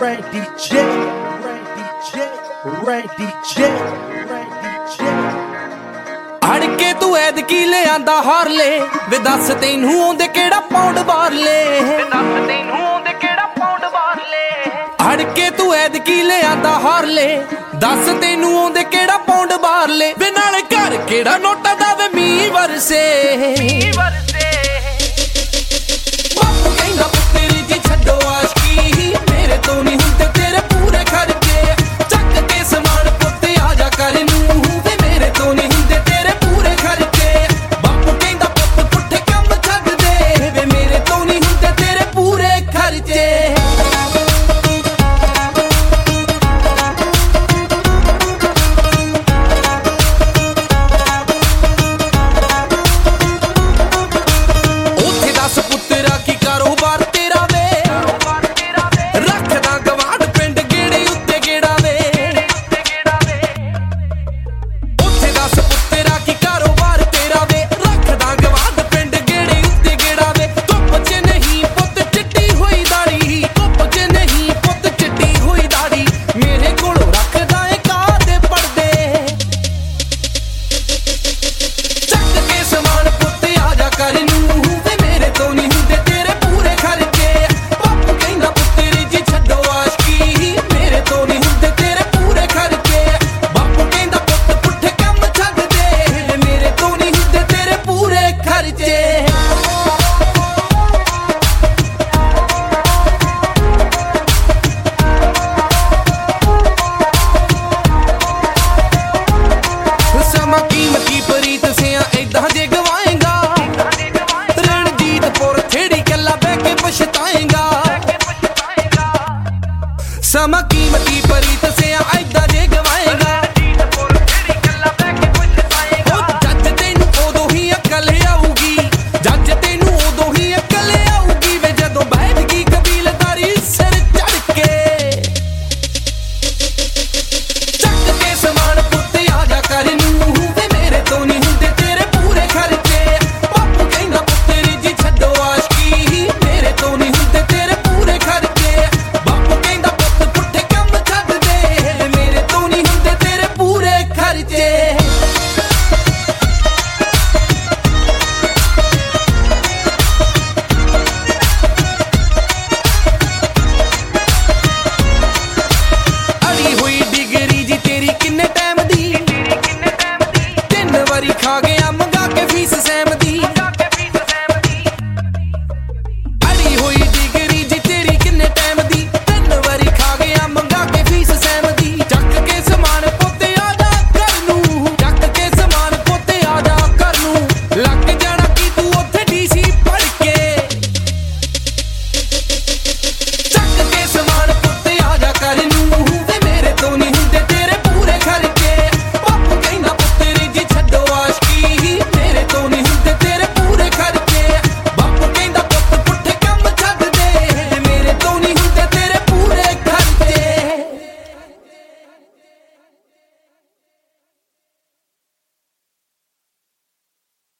Randy J, Randy J, Randy J, Randy J. ਅੜ ਕੇ ਤੂੰ ਐਦ ਕੀ ਲਿਆਂਦਾ ਹਾਰਲੇ? ਵੇ ਦੱਸ ਤੈਨੂੰ ਆਉਂਦੇ ਕਿਹੜਾ ਪੌਂਡ ਬਾਰਲੇ? ਵੇ ਦੱਸ ਤੈਨੂੰ ਆਉਂਦੇ ਕਿਹੜਾ ਪੌਂਡ ਬਾਰਲੇ? ਅੜ ਕੇ ਤੂੰ ਐਦ ਕੀ ਲਿਆਂਦਾ ਹਾਰਲੇ? ਦੱਸ ਤੈਨੂੰ ਆਉਂਦੇ ਕਿਹੜਾ ਪੌਂਡ ਬਾਰਲੇ? ਵੇ ਨਾਲ ਘਰ ਕਿਹੜਾ ਨੋਟਾਂ ਦਾ ਵੇ ਮੀਂਹ ਵਰਸੇ? ਸਮਾਂ ਕੀਮਤੀ ਪਰੀ ਤਸਿਆ ਐਦਾਂ ਜੇ ਗਵਾ